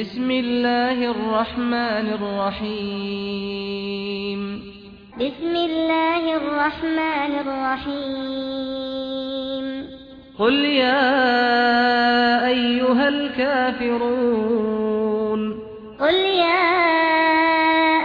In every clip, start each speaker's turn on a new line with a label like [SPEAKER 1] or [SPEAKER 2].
[SPEAKER 1] بسم الله الرحمن الرحيم
[SPEAKER 2] بسم الله الرحمن الرحيم
[SPEAKER 1] قل يا ايها الكافرون
[SPEAKER 2] قل يا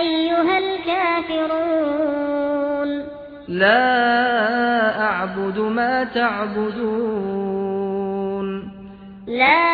[SPEAKER 2] ايها الكافرون
[SPEAKER 1] لا اعبد ما تعبدون
[SPEAKER 2] لا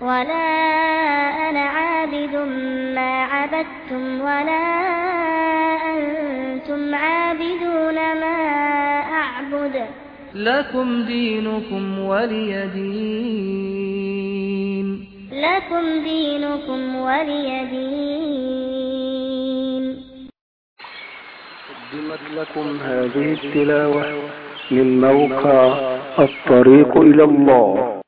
[SPEAKER 2] ولا أنا عابد ما عبدتم ولا أنتم عابدون ما أعبد.
[SPEAKER 1] لكم دينكم ولي دين.
[SPEAKER 2] لكم دينكم ولي دين.
[SPEAKER 3] قدمت لكم هذه التلاوة من موقع الطريق إلى الله.